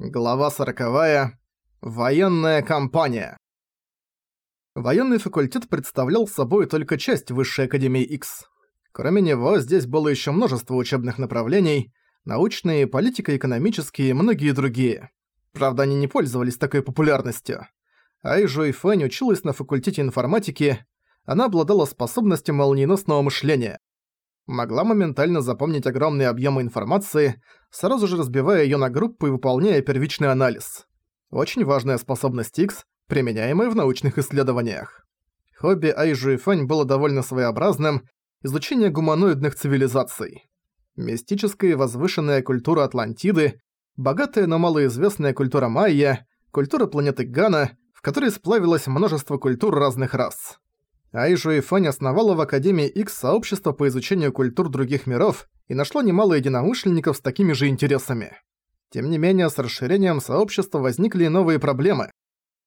Глава сороковая. Военная кампания. Военный факультет представлял собой только часть Высшей Академии X. Кроме него, здесь было еще множество учебных направлений, научные, политико-экономические и многие другие. Правда, они не пользовались такой популярностью. Айжу и Фэнь училась на факультете информатики, она обладала способностью молниеносного мышления могла моментально запомнить огромные объемы информации, сразу же разбивая её на группы и выполняя первичный анализ. Очень важная способность X, применяемая в научных исследованиях. Хобби Айжу и Фэнь было довольно своеобразным – изучение гуманоидных цивилизаций. Мистическая и возвышенная культура Атлантиды, богатая, но малоизвестная культура Майя, культура планеты Гана, в которой сплавилось множество культур разных рас. Айжу и Фань основала в Академии X сообщество по изучению культур других миров и нашло немало единомышленников с такими же интересами. Тем не менее, с расширением сообщества возникли и новые проблемы.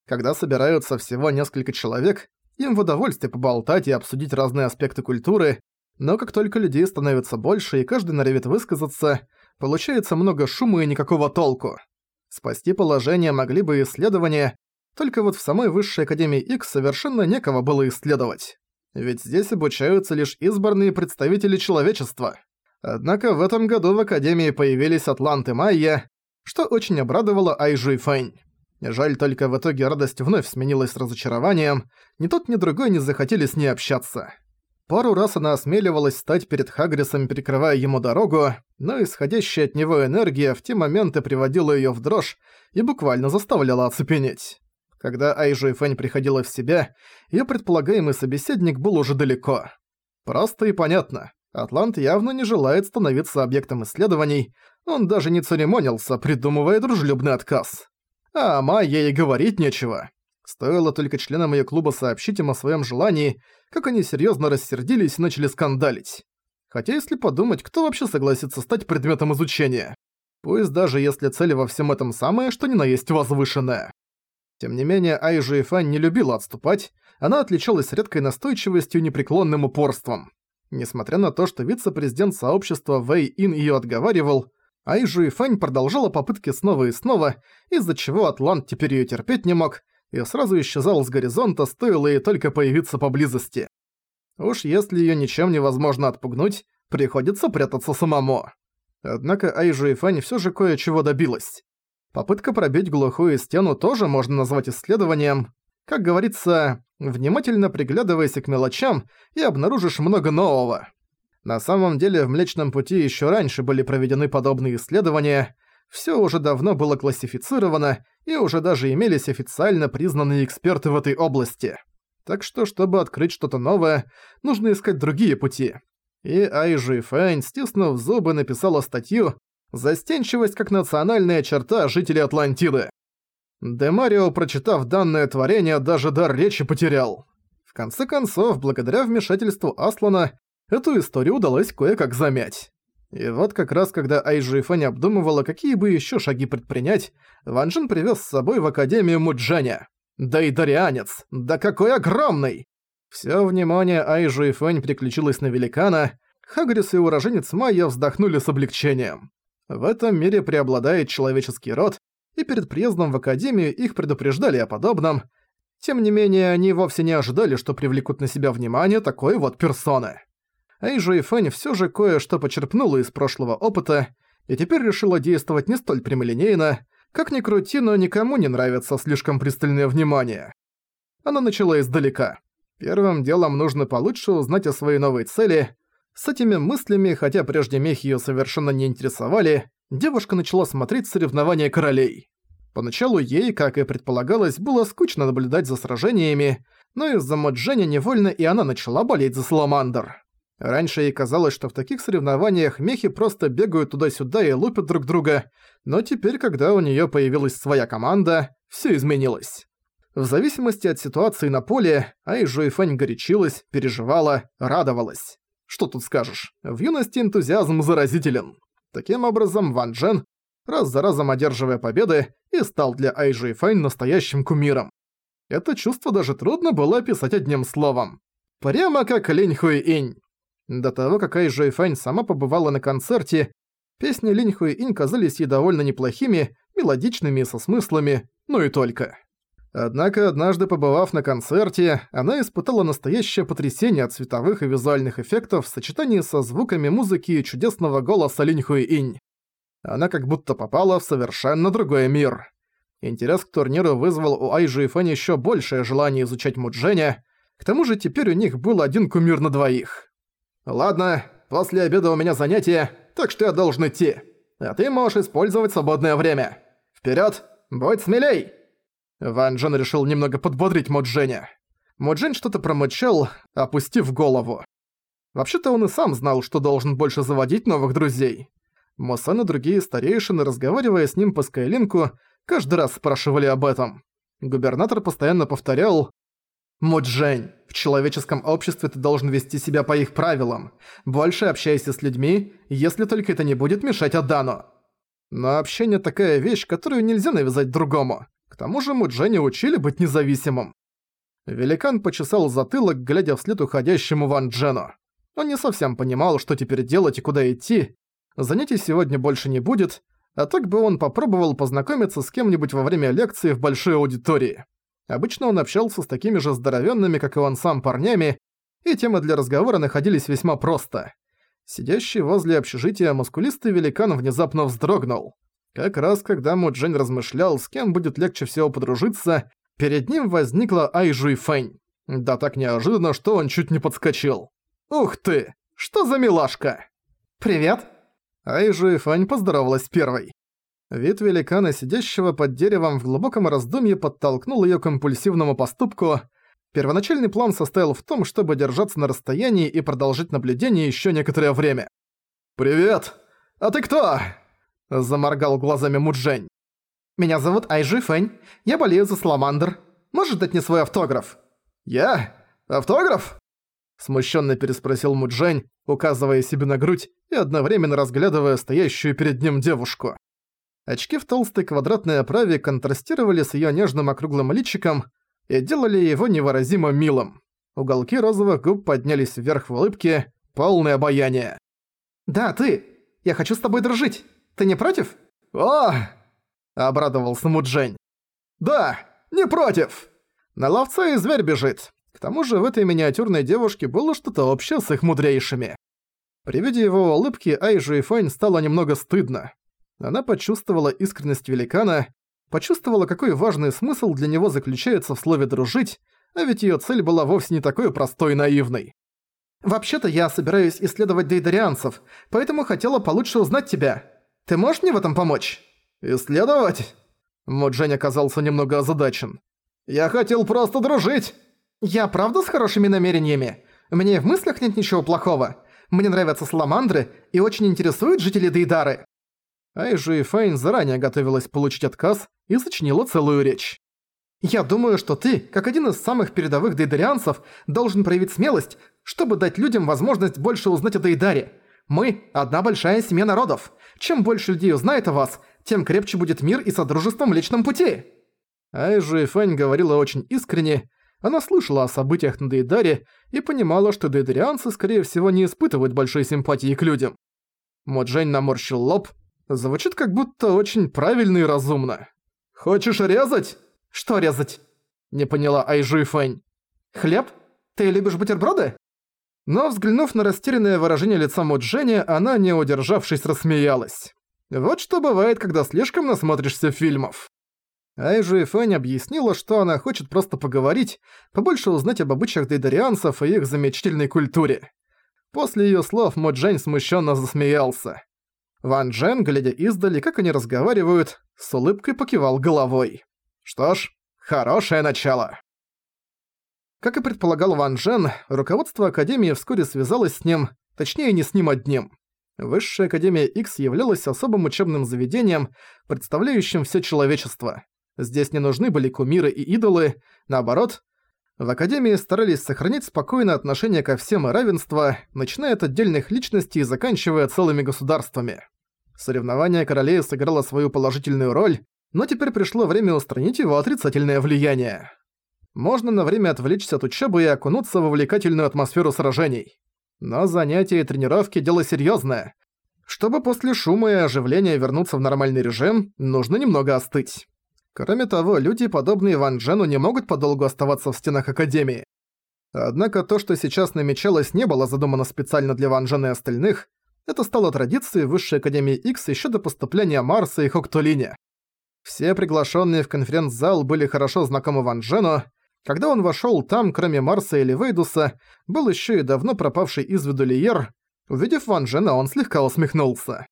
Когда собираются всего несколько человек, им в удовольствие поболтать и обсудить разные аспекты культуры, но как только людей становится больше и каждый норовит высказаться, получается много шума и никакого толку. Спасти положение могли бы исследования, только вот в самой Высшей Академии X совершенно некого было исследовать. Ведь здесь обучаются лишь избранные представители человечества. Однако в этом году в Академии появились Атланты Майя, что очень обрадовало Айжу и Фэнь. Жаль только в итоге радость вновь сменилась разочарованием, ни тот, ни другой не захотели с ней общаться. Пару раз она осмеливалась стать перед Хагрисом, перекрывая ему дорогу, но исходящая от него энергия в те моменты приводила её в дрожь и буквально заставляла оцепенеть. Когда Айжу Фэнь приходила в себя, её предполагаемый собеседник был уже далеко. Просто и понятно. Атлант явно не желает становиться объектом исследований, он даже не церемонился, придумывая дружелюбный отказ. А о Майе и говорить нечего. Стоило только членам её клуба сообщить им о своём желании, как они серьёзно рассердились и начали скандалить. Хотя если подумать, кто вообще согласится стать предметом изучения? Пусть даже если цель во всем этом самое, что ни на есть возвышенная. Тем не менее, Айжу и Фань не любила отступать, она отличалась редкой настойчивостью и непреклонным упорством. Несмотря на то, что вице-президент сообщества Вэй Ин её отговаривал, Айжу и Фань продолжала попытки снова и снова, из-за чего Атлант теперь её терпеть не мог, и сразу исчезал с горизонта, стоило ей только появиться поблизости. Уж если её ничем невозможно отпугнуть, приходится прятаться самому. Однако Айжу и Фань всё же кое-чего добилась. Попытка пробить глухую стену тоже можно назвать исследованием. Как говорится, внимательно приглядывайся к мелочам и обнаружишь много нового. На самом деле в Млечном Пути еще раньше были проведены подобные исследования, все уже давно было классифицировано, и уже даже имелись официально признанные эксперты в этой области. Так что, чтобы открыть что-то новое, нужно искать другие пути. И Айжи Фэнь, стиснув зубы, написала статью, Застенчивость как национальная черта жителей Атлантиды. Демарио, прочитав данное творение, даже дар речи потерял. В конце концов, благодаря вмешательству Аслана, эту историю удалось кое-как замять. И вот как раз когда Айжи Фэнь обдумывала, какие бы еще шаги предпринять, Ван Джин привез с собой в Академию Муджаня. Да и Дарианец! Да какой огромный! Всё внимание Айжу и Фэнь переключилось на великана, Хагрис и уроженец Майя вздохнули с облегчением. В этом мире преобладает человеческий род, и перед приездом в Академию их предупреждали о подобном. Тем не менее, они вовсе не ожидали, что привлекут на себя внимание такой вот персоны. Эйжу и Фэнь всё же кое-что почерпнула из прошлого опыта, и теперь решила действовать не столь прямолинейно, как ни крути, но никому не нравится слишком пристальное внимание. Она начала издалека. Первым делом нужно получше узнать о своей новой цели, с этими мыслями, хотя прежде мехи её совершенно не интересовали, девушка начала смотреть соревнования королей. Поначалу ей, как и предполагалось, было скучно наблюдать за сражениями, но из-за Модженя невольно и она начала болеть за Саламандр. Раньше ей казалось, что в таких соревнованиях мехи просто бегают туда-сюда и лупят друг друга, но теперь, когда у неё появилась своя команда, всё изменилось. В зависимости от ситуации на поле, Айжу и Фэнь горячилась, переживала, радовалась. Что тут скажешь, в юности энтузиазм заразителен. Таким образом, Ван Джен, раз за разом одерживая победы, и стал для Айжи и Файн настоящим кумиром. Это чувство даже трудно было описать одним словом. Прямо как Линь Хуи Инь. До того, как Айжи и Файн сама побывала на концерте, песни Линь Хуи Инь казались ей довольно неплохими, мелодичными и со смыслами, но и только. Однако, однажды побывав на концерте, она испытала настоящее потрясение от цветовых и визуальных эффектов в сочетании со звуками музыки и чудесного голоса Линь Хуи Инь. Она как будто попала в совершенно другой мир. Интерес к турниру вызвал у Айжи и Фэн ещё большее желание изучать Мудженя, к тому же теперь у них был один кумир на двоих. «Ладно, после обеда у меня занятие, так что я должен идти. А ты можешь использовать свободное время. Вперёд, будь смелей!» Ван Джен решил немного подбодрить Модженя. Моджень что-то промычал, опустив голову. Вообще-то он и сам знал, что должен больше заводить новых друзей. Мосан и другие старейшины, разговаривая с ним по Скайлинку, каждый раз спрашивали об этом. Губернатор постоянно повторял «Муджень, в человеческом обществе ты должен вести себя по их правилам. Больше общайся с людьми, если только это не будет мешать Адану». Но общение такая вещь, которую нельзя навязать другому. Тому же Мудженя учили быть независимым. Великан почесал затылок, глядя вслед уходящему Ван Джену. Он не совсем понимал, что теперь делать и куда идти. Занятий сегодня больше не будет, а так бы он попробовал познакомиться с кем-нибудь во время лекции в большой аудитории. Обычно он общался с такими же здоровенными, как и он сам, парнями, и темы для разговора находились весьма просто. Сидящий возле общежития мускулистый великан внезапно вздрогнул. Как раз когда Муджень размышлял, с кем будет легче всего подружиться, перед ним возникла Айжуй Фэнь. Да так неожиданно, что он чуть не подскочил. «Ух ты! Что за милашка?» «Привет!» Айжуй Фэнь поздоровалась первой. Вид великана, сидящего под деревом в глубоком раздумье, подтолкнул её к импульсивному поступку. Первоначальный план состоял в том, чтобы держаться на расстоянии и продолжить наблюдение ещё некоторое время. «Привет! А ты кто?» Заморгал глазами Муджень. «Меня зовут Айжи Фэнь. Я болею за Саламандр. Можешь дать мне свой автограф?» «Я? Автограф?» Смущенно переспросил Муджень, указывая себе на грудь и одновременно разглядывая стоящую перед ним девушку. Очки в толстой квадратной оправе контрастировали с её нежным округлым личиком и делали его невыразимо милым. Уголки розовых губ поднялись вверх в улыбке, полное обаяние. «Да, ты! Я хочу с тобой дружить! Ты не против?» «О!» – обрадовался Муджень. «Да, не против!» На ловца и зверь бежит. К тому же в этой миниатюрной девушке было что-то общее с их мудрейшими. При виде его улыбки Айжу и Фань стало немного стыдно. Она почувствовала искренность великана, почувствовала, какой важный смысл для него заключается в слове «дружить», а ведь её цель была вовсе не такой простой и наивной. «Вообще-то я собираюсь исследовать дейдарианцев, поэтому хотела получше узнать тебя. Ты можешь мне в этом помочь?» «Исследовать?» Моджень оказался немного озадачен. «Я хотел просто дружить!» «Я правда с хорошими намерениями? Мне в мыслях нет ничего плохого. Мне нравятся саламандры и очень интересуют жители Дейдары». Айжу и Фейн заранее готовилась получить отказ и сочинила целую речь. «Я думаю, что ты, как один из самых передовых дейдарианцев, должен проявить смелость, чтобы дать людям возможность больше узнать о Дейдаре. Мы – одна большая семья народов. Чем больше людей узнает о вас, тем крепче будет мир и содружество в Млечном Пути». Айжу Фэнь говорила очень искренне. Она слышала о событиях на Дейдаре и понимала, что дейдарианцы, скорее всего, не испытывают большой симпатии к людям. Моджень наморщил лоб. Звучит как будто очень правильно и разумно. «Хочешь резать?» «Что резать?» Не поняла Айжу Фэнь. «Хлеб? Ты любишь бутерброды?» Но взглянув на растерянное выражение лица Моджени, она, не удержавшись, рассмеялась. Вот что бывает, когда слишком насмотришься фильмов. Айжу и Фэнь объяснила, что она хочет просто поговорить, побольше узнать об обычаях дейдарианцев и их замечательной культуре. После её слов Моджень смущенно засмеялся. Ван Джен, глядя издали, как они разговаривают, с улыбкой покивал головой. Что ж, хорошее начало. Как и предполагал Ван Джен, руководство Академии вскоре связалось с ним, точнее не с ним одним. Высшая Академия X являлась особым учебным заведением, представляющим все человечество. Здесь не нужны были кумиры и идолы, наоборот. В Академии старались сохранить спокойное отношение ко всем и равенство, начиная от отдельных личностей и заканчивая целыми государствами. Соревнование королей сыграло свою положительную роль, но теперь пришло время устранить его отрицательное влияние можно на время отвлечься от учебы и окунуться в увлекательную атмосферу сражений. Но занятия и тренировки – дело серьезное. Чтобы после шума и оживления вернуться в нормальный режим, нужно немного остыть. Кроме того, люди, подобные Ван Джену, не могут подолгу оставаться в стенах Академии. Однако то, что сейчас намечалось, не было задумано специально для Ван Джена и остальных, это стало традицией Высшей Академии X еще до поступления Марса и Хоктулине. Все приглашенные в конференц-зал были хорошо знакомы Ван Джену. Когда он вошел, там, кроме Марса или Вейдуса, был еще и давно пропавший из виду Лиер. Увидев Ван Джена, он слегка усмехнулся.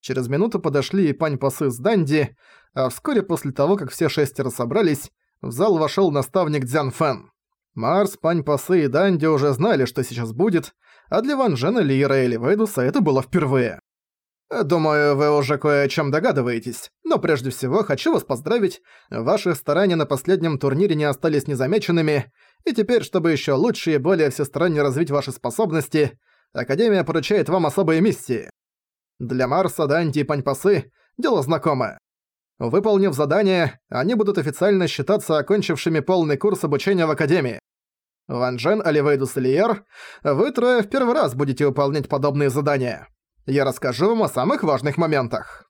Через минуту подошли и Пань Пасы с Данди, а вскоре после того, как все шестеро собрались, в зал вошел наставник Дзян Фэн. Марс, Пань Пасы и Данди уже знали, что сейчас будет, а для Ван Джена, Лиера или Вейдуса это было впервые. Думаю, вы уже кое о чем догадываетесь, но прежде всего хочу вас поздравить. Ваши старания на последнем турнире не остались незамеченными, и теперь, чтобы еще лучше и более всесторонне развить ваши способности, Академия поручает вам особые миссии. Для Марса, Данти и Паньпасы дело знакомое. Выполнив задание, они будут официально считаться окончившими полный курс обучения в Академии. Ван Джен, Оливейдус и Лиер, вы трое в первый раз будете выполнять подобные задания. Я расскажу вам о самых важных моментах.